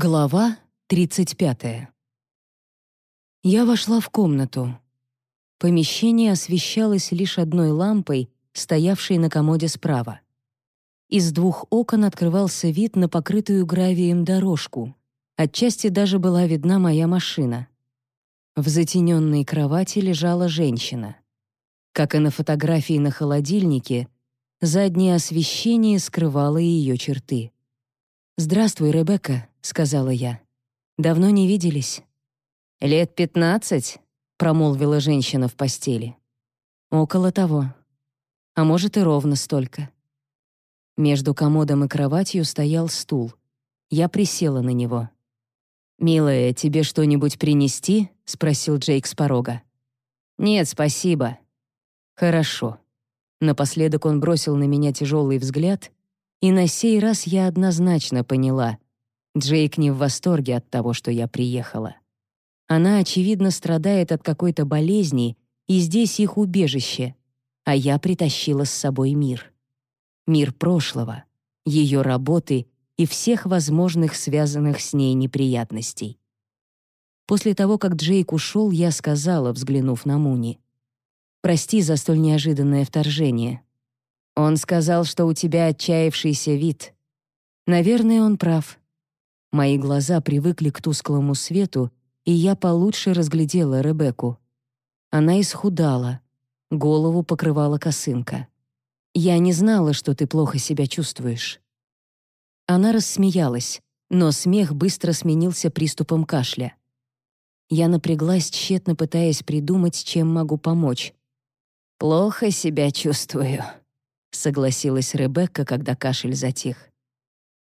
Глава 35. Я вошла в комнату. Помещение освещалось лишь одной лампой, стоявшей на комоде справа. Из двух окон открывался вид на покрытую гравием дорожку. Отчасти даже была видна моя машина. В затененной кровати лежала женщина. Как и на фотографии на холодильнике, заднее освещение скрывало ее черты. «Здравствуй, Ребекка», — сказала я. «Давно не виделись». «Лет пятнадцать?» — промолвила женщина в постели. «Около того. А может, и ровно столько». Между комодом и кроватью стоял стул. Я присела на него. «Милая, тебе что-нибудь принести?» — спросил Джейк с порога. «Нет, спасибо». «Хорошо». Напоследок он бросил на меня тяжелый взгляд и на сей раз я однозначно поняла. Джейк не в восторге от того, что я приехала. Она, очевидно, страдает от какой-то болезни, и здесь их убежище, а я притащила с собой мир. Мир прошлого, ее работы и всех возможных связанных с ней неприятностей. После того, как Джейк ушел, я сказала, взглянув на Муни, «Прости за столь неожиданное вторжение. Он сказал, что у тебя отчаявшийся вид. Наверное, он прав. Мои глаза привыкли к тусклому свету, и я получше разглядела Ребекку. Она исхудала, голову покрывала косынка. «Я не знала, что ты плохо себя чувствуешь». Она рассмеялась, но смех быстро сменился приступом кашля. Я напряглась, тщетно пытаясь придумать, чем могу помочь. «Плохо себя чувствую», — согласилась Ребекка, когда кашель затих.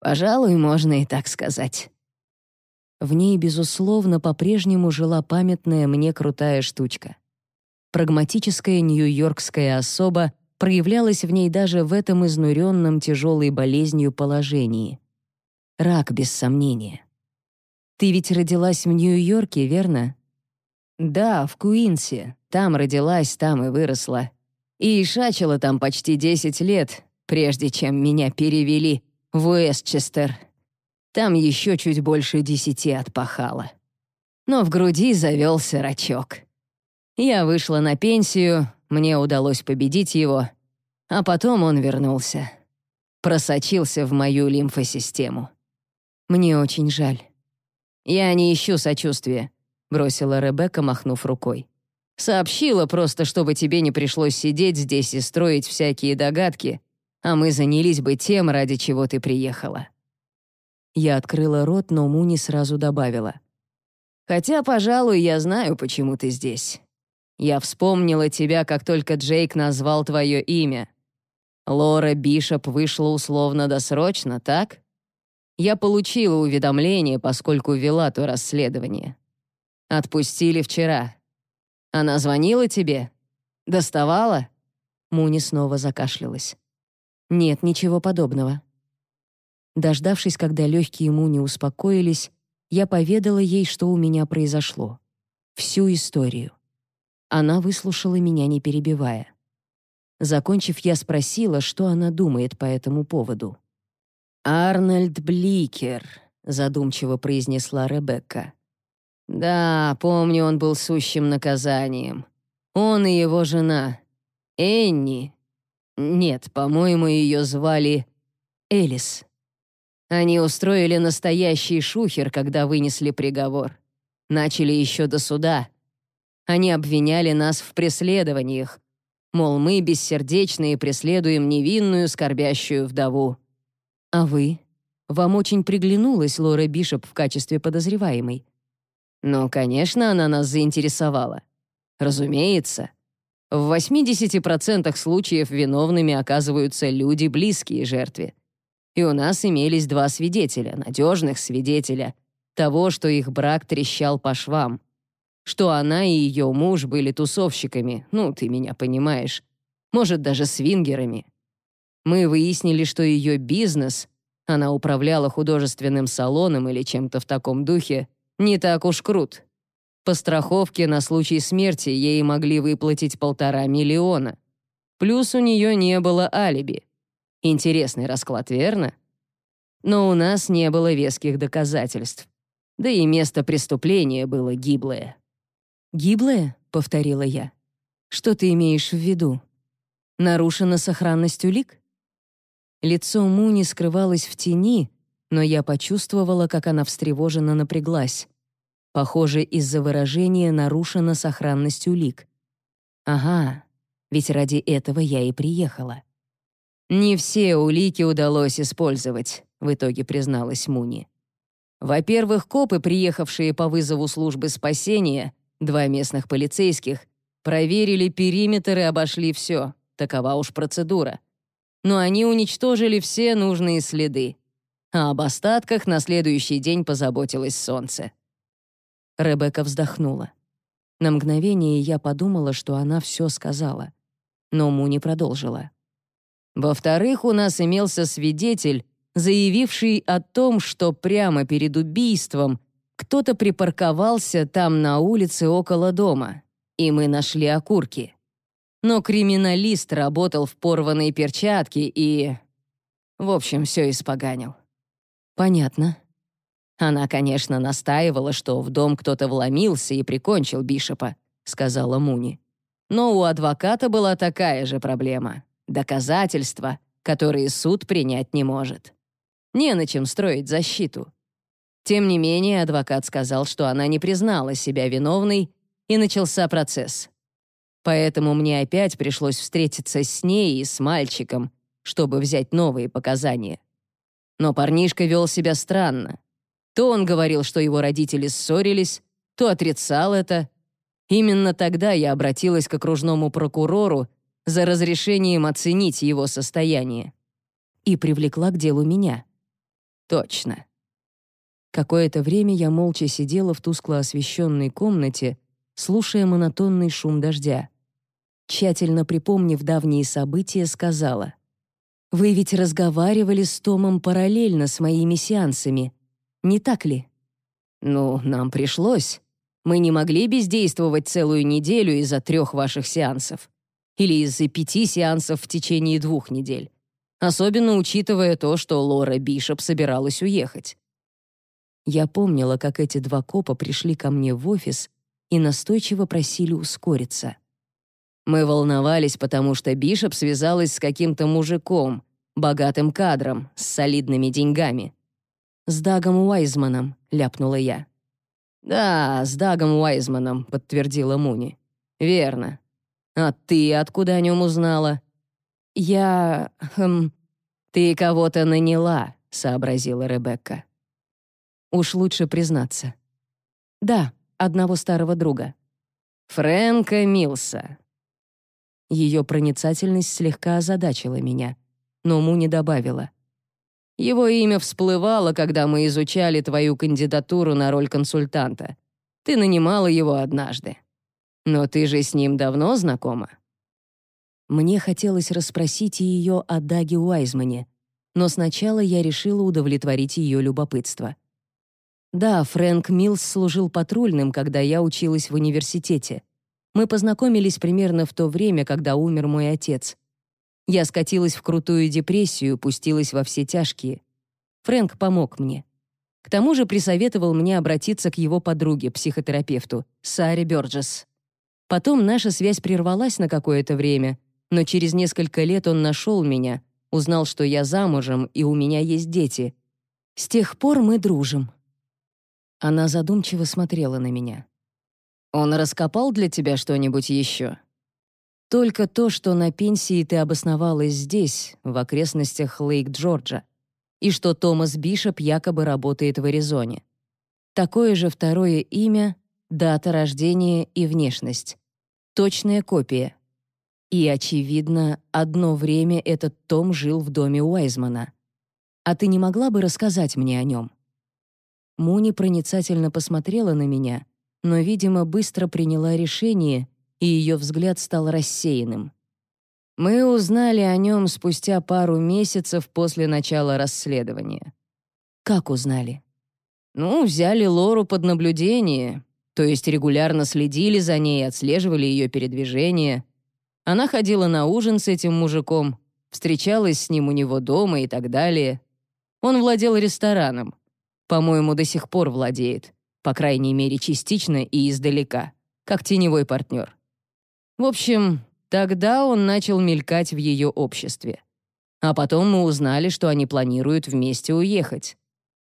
«Пожалуй, можно и так сказать». В ней, безусловно, по-прежнему жила памятная мне крутая штучка. Прагматическая нью-йоркская особа проявлялась в ней даже в этом изнуренном тяжелой болезнью положении. Рак, без сомнения. «Ты ведь родилась в Нью-Йорке, верно?» «Да, в Куинсе. Там родилась, там и выросла. И шачила там почти 10 лет, прежде чем меня перевели в Уэстчестер. Там еще чуть больше десяти отпахала. Но в груди завелся рачок. Я вышла на пенсию, мне удалось победить его, а потом он вернулся. Просочился в мою лимфосистему. Мне очень жаль. «Я не ищу сочувствия», — бросила Ребекка, махнув рукой. Сообщила просто, чтобы тебе не пришлось сидеть здесь и строить всякие догадки, а мы занялись бы тем, ради чего ты приехала». Я открыла рот, но Муни сразу добавила. «Хотя, пожалуй, я знаю, почему ты здесь. Я вспомнила тебя, как только Джейк назвал твое имя. Лора Бишоп вышла условно-досрочно, так? Я получила уведомление, поскольку вела то расследование. Отпустили вчера. Она звонила тебе? Доставала?» Муни снова закашлялась. «Нет, ничего подобного». Дождавшись, когда легкие Муни успокоились, я поведала ей, что у меня произошло. Всю историю. Она выслушала меня, не перебивая. Закончив, я спросила, что она думает по этому поводу. «Арнольд Бликер», — задумчиво произнесла Ребекка. Да, помню, он был сущим наказанием. Он и его жена. Энни. Нет, по-моему, ее звали Элис. Они устроили настоящий шухер, когда вынесли приговор. Начали еще до суда. Они обвиняли нас в преследованиях. Мол, мы бессердечные преследуем невинную скорбящую вдову. А вы? Вам очень приглянулась Лора Бишоп в качестве подозреваемой. Ну, конечно, она нас заинтересовала. Разумеется. В 80% случаев виновными оказываются люди, близкие жертве. И у нас имелись два свидетеля, надежных свидетеля, того, что их брак трещал по швам. Что она и ее муж были тусовщиками, ну, ты меня понимаешь. Может, даже свингерами. Мы выяснили, что ее бизнес, она управляла художественным салоном или чем-то в таком духе, не так уж крут. По страховке на случай смерти ей могли выплатить полтора миллиона. Плюс у нее не было алиби. Интересный расклад, верно? Но у нас не было веских доказательств. Да и место преступления было гиблое. «Гиблое?» — повторила я. «Что ты имеешь в виду? Нарушена сохранность улик?» Лицо Муни скрывалось в тени, но я почувствовала, как она встревоженно напряглась. Похоже, из-за выражения нарушена сохранность улик. Ага, ведь ради этого я и приехала. «Не все улики удалось использовать», — в итоге призналась Муни. Во-первых, копы, приехавшие по вызову службы спасения, два местных полицейских, проверили периметр и обошли все. Такова уж процедура. Но они уничтожили все нужные следы. А об остатках на следующий день позаботилось солнце. Ребекка вздохнула. На мгновение я подумала, что она все сказала. Но Муни продолжила. Во-вторых, у нас имелся свидетель, заявивший о том, что прямо перед убийством кто-то припарковался там на улице около дома, и мы нашли окурки. Но криминалист работал в порванной перчатке и... В общем, все испоганил. Понятно. Она, конечно, настаивала, что в дом кто-то вломился и прикончил Бишопа, сказала Муни. Но у адвоката была такая же проблема — доказательства, которые суд принять не может. Не на чем строить защиту. Тем не менее, адвокат сказал, что она не признала себя виновной, и начался процесс. Поэтому мне опять пришлось встретиться с ней и с мальчиком, чтобы взять новые показания. Но парнишка вел себя странно. То он говорил, что его родители ссорились, то отрицал это. Именно тогда я обратилась к окружному прокурору за разрешением оценить его состояние. И привлекла к делу меня. Точно. Какое-то время я молча сидела в тускло освещенной комнате, слушая монотонный шум дождя. Тщательно припомнив давние события, сказала — вы ведь разговаривали с Томом параллельно с моими сеансами, не так ли? Ну, нам пришлось. Мы не могли бездействовать целую неделю из-за трех ваших сеансов. Или из-за пяти сеансов в течение двух недель. Особенно учитывая то, что Лора Бишоп собиралась уехать. Я помнила, как эти два копа пришли ко мне в офис и настойчиво просили ускориться. Мы волновались, потому что Бишоп связалась с каким-то мужиком, богатым кадром, с солидными деньгами. «С Дагом Уайзманом», — ляпнула я. «Да, с Дагом Уайзманом», — подтвердила Муни. «Верно. А ты откуда о нем узнала?» «Я... Хм... Ты кого-то наняла», — сообразила Ребекка. «Уж лучше признаться». «Да, одного старого друга». «Фрэнка Милса», ее проницательность слегка озадачила меня, но Муни добавила. «Его имя всплывало, когда мы изучали твою кандидатуру на роль консультанта. Ты нанимала его однажды. Но ты же с ним давно знакома?» Мне хотелось расспросить ее о Даге Уайзмане, но сначала я решила удовлетворить ее любопытство. Да, Фрэнк Милс служил патрульным, когда я училась в университете — мы познакомились примерно в то время, когда умер мой отец. Я скатилась в крутую депрессию, пустилась во все тяжкие. Фрэнк помог мне. К тому же присоветовал мне обратиться к его подруге, психотерапевту, Саре Бёрджес. Потом наша связь прервалась на какое-то время, но через несколько лет он нашел меня, узнал, что я замужем и у меня есть дети. С тех пор мы дружим. Она задумчиво смотрела на меня. Он раскопал для тебя что-нибудь еще? Только то, что на пенсии ты обосновалась здесь, в окрестностях Лейк-Джорджа, и что Томас Бишоп якобы работает в Аризоне. Такое же второе имя, дата рождения и внешность. Точная копия. И, очевидно, одно время этот Том жил в доме Уайзмана. А ты не могла бы рассказать мне о нем? Муни проницательно посмотрела на меня — но, видимо, быстро приняла решение, и ее взгляд стал рассеянным. Мы узнали о нем спустя пару месяцев после начала расследования. Как узнали? Ну, взяли Лору под наблюдение, то есть регулярно следили за ней, отслеживали ее передвижения. Она ходила на ужин с этим мужиком, встречалась с ним у него дома и так далее. Он владел рестораном. По-моему, до сих пор владеет. По крайней мере, частично и издалека. Как теневой партнер. В общем, тогда он начал мелькать в ее обществе. А потом мы узнали, что они планируют вместе уехать.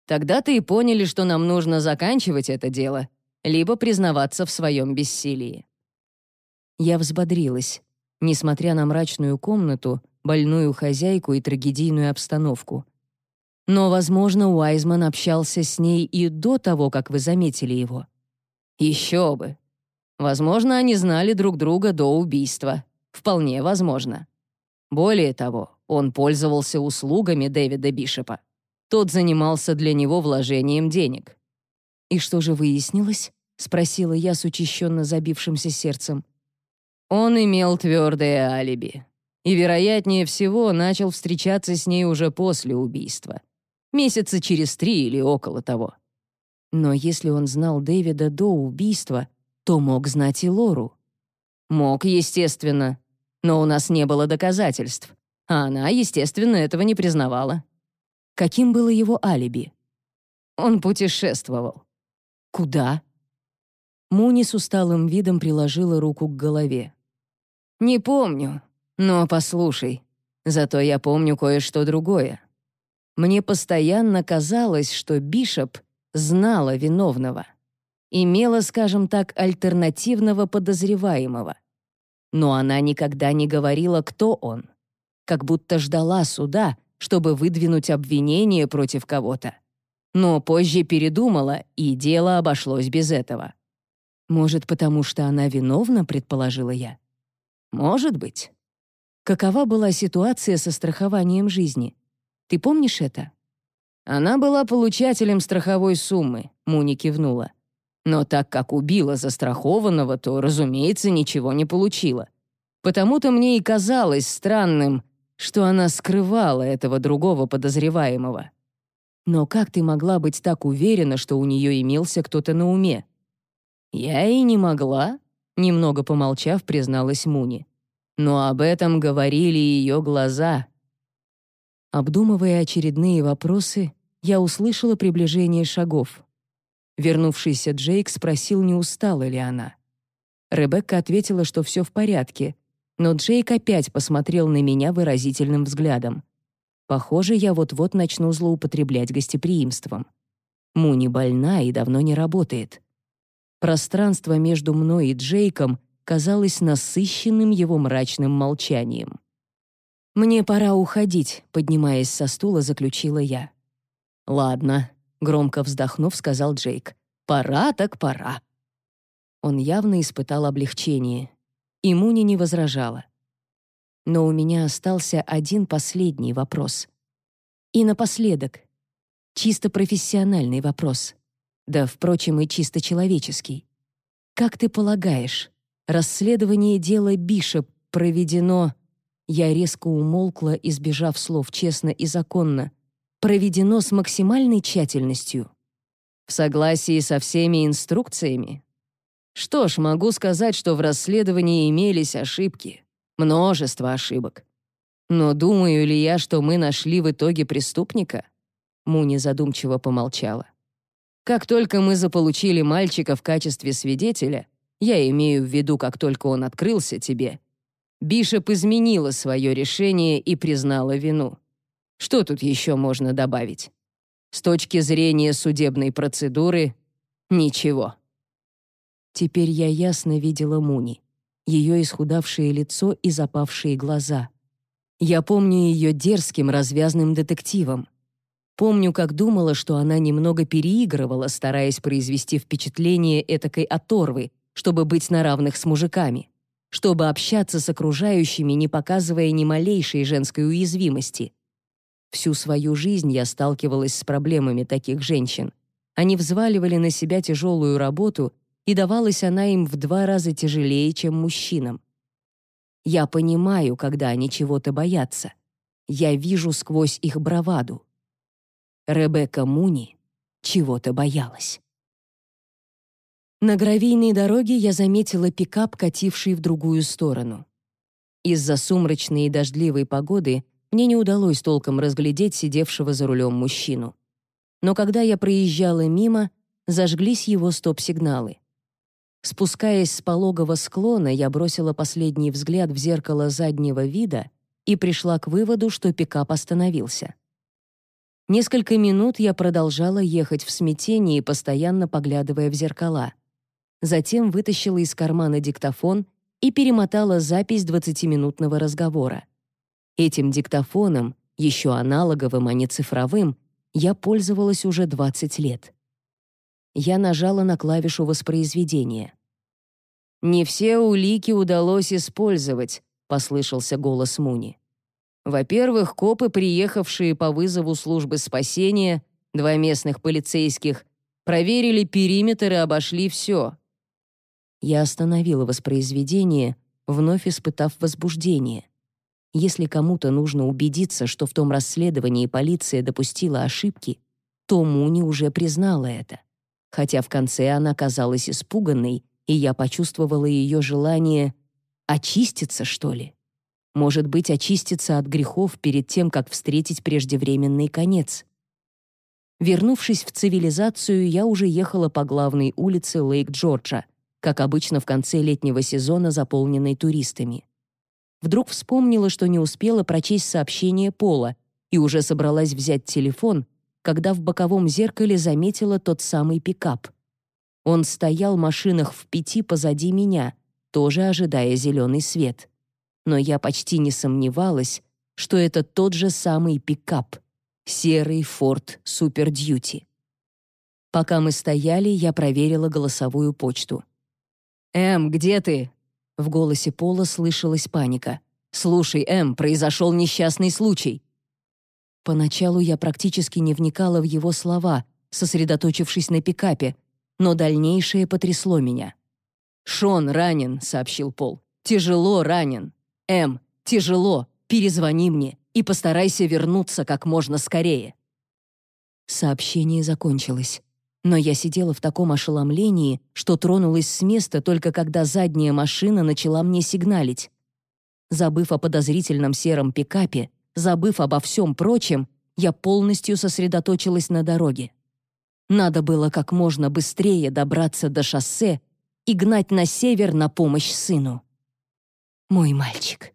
Тогда-то и поняли, что нам нужно заканчивать это дело, либо признаваться в своем бессилии. Я взбодрилась. Несмотря на мрачную комнату, больную хозяйку и трагедийную обстановку. Но, возможно, Уайзман общался с ней и до того, как вы заметили его. Еще бы. Возможно, они знали друг друга до убийства. Вполне возможно. Более того, он пользовался услугами Дэвида Бишопа. Тот занимался для него вложением денег. «И что же выяснилось?» — спросила я с учащенно забившимся сердцем. Он имел твердое алиби. И, вероятнее всего, начал встречаться с ней уже после убийства. Месяца через три или около того. Но если он знал Дэвида до убийства, то мог знать и Лору. Мог, естественно. Но у нас не было доказательств. А она, естественно, этого не признавала. Каким было его алиби? Он путешествовал. Куда? Муни с усталым видом приложила руку к голове. «Не помню. Но послушай, зато я помню кое-что другое. Мне постоянно казалось, что Бишоп знала виновного. Имела, скажем так, альтернативного подозреваемого. Но она никогда не говорила, кто он. Как будто ждала суда, чтобы выдвинуть обвинение против кого-то. Но позже передумала, и дело обошлось без этого. «Может, потому что она виновна?» — предположила я. Может быть. Какова была ситуация со страхованием жизни? Ты помнишь это? Она была получателем страховой суммы, Муни кивнула. Но так как убила застрахованного, то, разумеется, ничего не получила. Потому-то мне и казалось странным, что она скрывала этого другого подозреваемого. Но как ты могла быть так уверена, что у нее имелся кто-то на уме? Я и не могла, Немного помолчав, призналась Муни. Но об этом говорили ее глаза. Обдумывая очередные вопросы, я услышала приближение шагов. Вернувшийся Джейк спросил, не устала ли она. Ребекка ответила, что все в порядке, но Джейк опять посмотрел на меня выразительным взглядом. Похоже, я вот-вот начну злоупотреблять гостеприимством. Муни больна и давно не работает. Пространство между мной и Джейком казалось насыщенным его мрачным молчанием. «Мне пора уходить», — поднимаясь со стула, заключила я. «Ладно», — громко вздохнув, сказал Джейк. «Пора так пора». Он явно испытал облегчение. И не возражала. Но у меня остался один последний вопрос. И напоследок. Чисто профессиональный вопрос да, впрочем, и чисто человеческий. Как ты полагаешь, расследование дела Бишоп проведено... Я резко умолкла, избежав слов честно и законно. Проведено с максимальной тщательностью. В согласии со всеми инструкциями? Что ж, могу сказать, что в расследовании имелись ошибки. Множество ошибок. Но думаю ли я, что мы нашли в итоге преступника? Муни задумчиво помолчала. Как только мы заполучили мальчика в качестве свидетеля, я имею в виду, как только он открылся тебе, Бишоп изменила свое решение и признала вину. Что тут еще можно добавить? С точки зрения судебной процедуры — ничего. Теперь я ясно видела Муни, ее исхудавшее лицо и запавшие глаза. Я помню ее дерзким развязным детективом, Помню, как думала, что она немного переигрывала, стараясь произвести впечатление этакой оторвы, чтобы быть на равных с мужиками, чтобы общаться с окружающими, не показывая ни малейшей женской уязвимости. Всю свою жизнь я сталкивалась с проблемами таких женщин. Они взваливали на себя тяжелую работу, и давалась она им в два раза тяжелее, чем мужчинам. Я понимаю, когда они чего-то боятся. Я вижу сквозь их браваду. Ребекка Муни чего-то боялась. На гравийной дороге я заметила пикап, кативший в другую сторону. Из-за сумрачной и дождливой погоды Мне не удалось толком разглядеть сидевшего за рулем мужчину. Но когда я проезжала мимо, зажглись его стоп-сигналы. Спускаясь с пологого склона, я бросила последний взгляд в зеркало заднего вида и пришла к выводу, что пикап остановился. Несколько минут я продолжала ехать в смятении, постоянно поглядывая в зеркала. Затем вытащила из кармана диктофон и перемотала запись 20-минутного разговора. Этим диктофоном, еще аналоговым, а не цифровым, я пользовалась уже 20 лет. Я нажала на клавишу воспроизведения. «Не все улики удалось использовать», — послышался голос Муни. «Во-первых, копы, приехавшие по вызову службы спасения, два местных полицейских, проверили периметр и обошли все». Я остановила воспроизведение, вновь испытав возбуждение. Если кому-то нужно убедиться, что в том расследовании полиция допустила ошибки, то Муни уже признала это хотя в конце она казалась испуганной, и я почувствовала ее желание очиститься, что ли. Может быть, очиститься от грехов перед тем, как встретить преждевременный конец. Вернувшись в цивилизацию, я уже ехала по главной улице Лейк-Джорджа, как обычно в конце летнего сезона, заполненной туристами. Вдруг вспомнила, что не успела прочесть сообщение Пола и уже собралась взять телефон, когда в боковом зеркале заметила тот самый пикап. Он стоял в машинах в пяти позади меня, тоже ожидая зеленый свет. Но я почти не сомневалась, что это тот же самый пикап — серый Ford Super Duty. Пока мы стояли, я проверила голосовую почту. «Эм, где ты?» В голосе Пола слышалась паника. «Слушай, Эм, произошел несчастный случай. Поначалу я практически не вникала в его слова, сосредоточившись на пикапе, но дальнейшее потрясло меня. «Шон ранен», — сообщил Пол. «Тяжело ранен. Эм, тяжело. Перезвони мне и постарайся вернуться как можно скорее». Сообщение закончилось. Но я сидела в таком ошеломлении, что тронулась с места только когда задняя машина начала мне сигналить. Забыв о подозрительном сером пикапе, Забыв обо всем прочем, я полностью сосредоточилась на дороге. Надо было как можно быстрее добраться до шоссе и гнать на север на помощь сыну. Мой мальчик.